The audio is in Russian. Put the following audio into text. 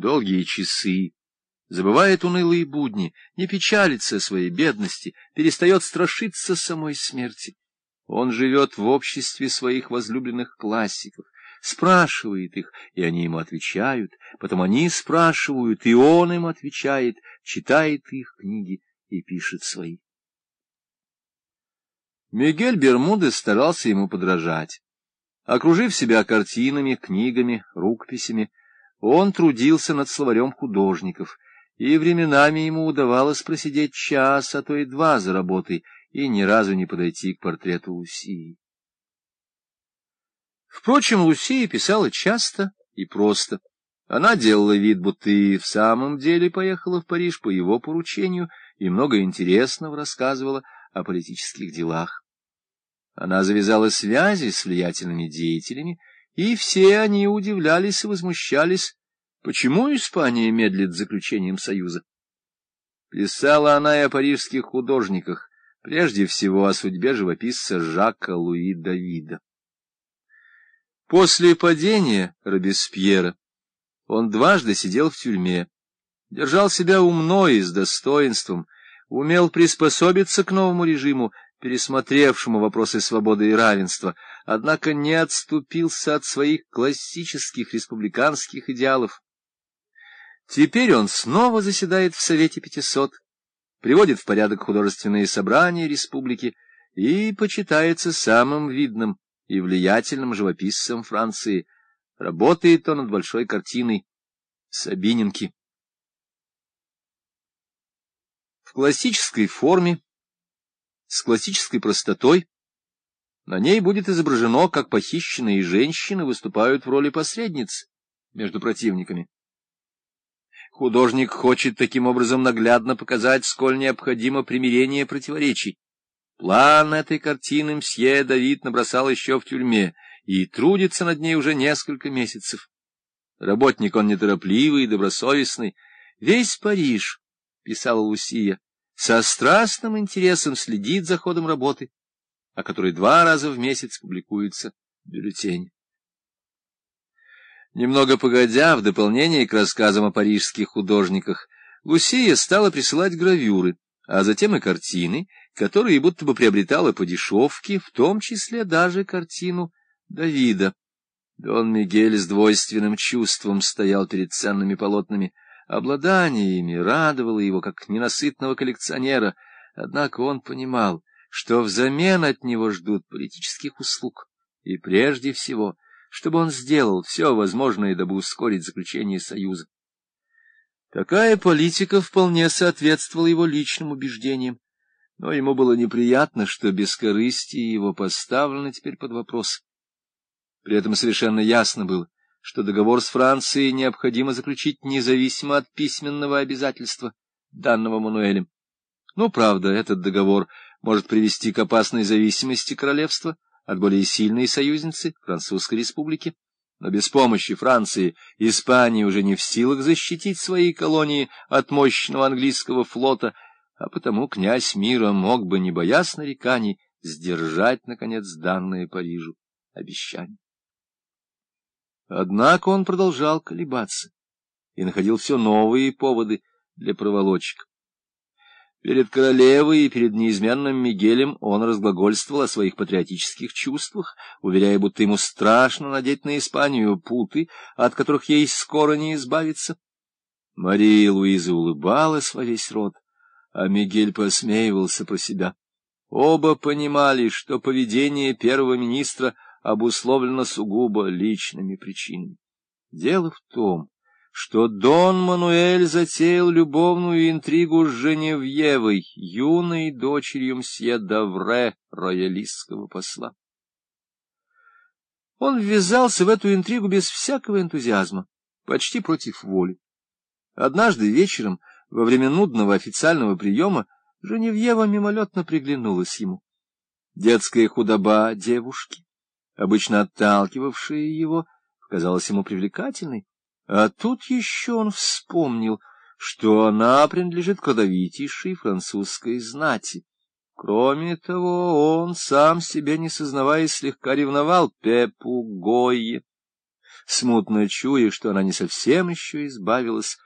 долгие часы, забывает унылые будни, не печалится о своей бедности, перестает страшиться самой смерти. Он живет в обществе своих возлюбленных классиков, спрашивает их, и они ему отвечают, потом они спрашивают, и он им отвечает, читает их книги и пишет свои. Мигель Бермудес старался ему подражать. Окружив себя картинами, книгами, рукописями, он трудился над словарем художников, и временами ему удавалось просидеть час, а то и два за работой, и ни разу не подойти к портрету Лусии. Впрочем, Лусия писала часто и просто. Она делала вид, будто и в самом деле поехала в Париж по его поручению и много интересного рассказывала о политических делах. Она завязала связи с влиятельными деятелями, и все они удивлялись и возмущались, почему Испания медлит с заключением союза. Писала она и о парижских художниках, прежде всего о судьбе живописца Жака Луи Давида. После падения Робеспьера он дважды сидел в тюрьме, держал себя умно и с достоинством, умел приспособиться к новому режиму пересмотревшему вопросы свободы и равенства, однако не отступился от своих классических республиканских идеалов. Теперь он снова заседает в Совете 500, приводит в порядок художественные собрания республики и почитается самым видным и влиятельным живописцем Франции. Работает он над большой картиной Сабининки. В классической форме с классической простотой. На ней будет изображено, как похищенные женщины выступают в роли посредниц между противниками. Художник хочет таким образом наглядно показать, сколь необходимо примирение противоречий. План этой картины мсье Давид набросал еще в тюрьме и трудится над ней уже несколько месяцев. Работник он неторопливый и добросовестный. «Весь Париж», — писала Лусия, со страстным интересом следит за ходом работы, о которой два раза в месяц публикуется бюллетень. Немного погодя, в дополнение к рассказам о парижских художниках, Лусия стала присылать гравюры, а затем и картины, которые будто бы приобретала по дешевке, в том числе даже картину Давида. Дон Мигель с двойственным чувством стоял перед ценными полотнами — Обладание ими радовало его, как ненасытного коллекционера, однако он понимал, что взамен от него ждут политических услуг, и прежде всего, чтобы он сделал все возможное, дабы ускорить заключение союза. Такая политика вполне соответствовала его личным убеждениям, но ему было неприятно, что бескорыстие его поставлено теперь под вопрос. При этом совершенно ясно было, что договор с Францией необходимо заключить независимо от письменного обязательства, данного Мануэлем. Ну, правда, этот договор может привести к опасной зависимости королевства от более сильной союзницы Французской республики, но без помощи Франции Испания уже не в силах защитить свои колонии от мощного английского флота, а потому князь мира мог бы, не боясь нареканий, сдержать, наконец, данное Парижу обещание. Однако он продолжал колебаться и находил все новые поводы для проволочек. Перед королевой и перед неизменным Мигелем он разглагольствовал о своих патриотических чувствах, уверяя, будто ему страшно надеть на Испанию путы, от которых ей скоро не избавиться. Мария Луиза улыбалась во весь рот, а Мигель посмеивался про себя. Оба понимали, что поведение первого министра — обусловлено сугубо личными причинами. Дело в том, что Дон Мануэль затеял любовную интригу с Женевьевой, юной дочерью мсье Давре, роялистского посла. Он ввязался в эту интригу без всякого энтузиазма, почти против воли. Однажды вечером, во время нудного официального приема, Женевьева мимолетно приглянулась ему. Детская худоба девушки, обычно отталкивавшая его, казалась ему привлекательной. А тут еще он вспомнил, что она принадлежит к родовитейшей французской знати. Кроме того, он сам себе, не сознаваясь, слегка ревновал Пепу Гойе. смутно чуя, что она не совсем еще избавилась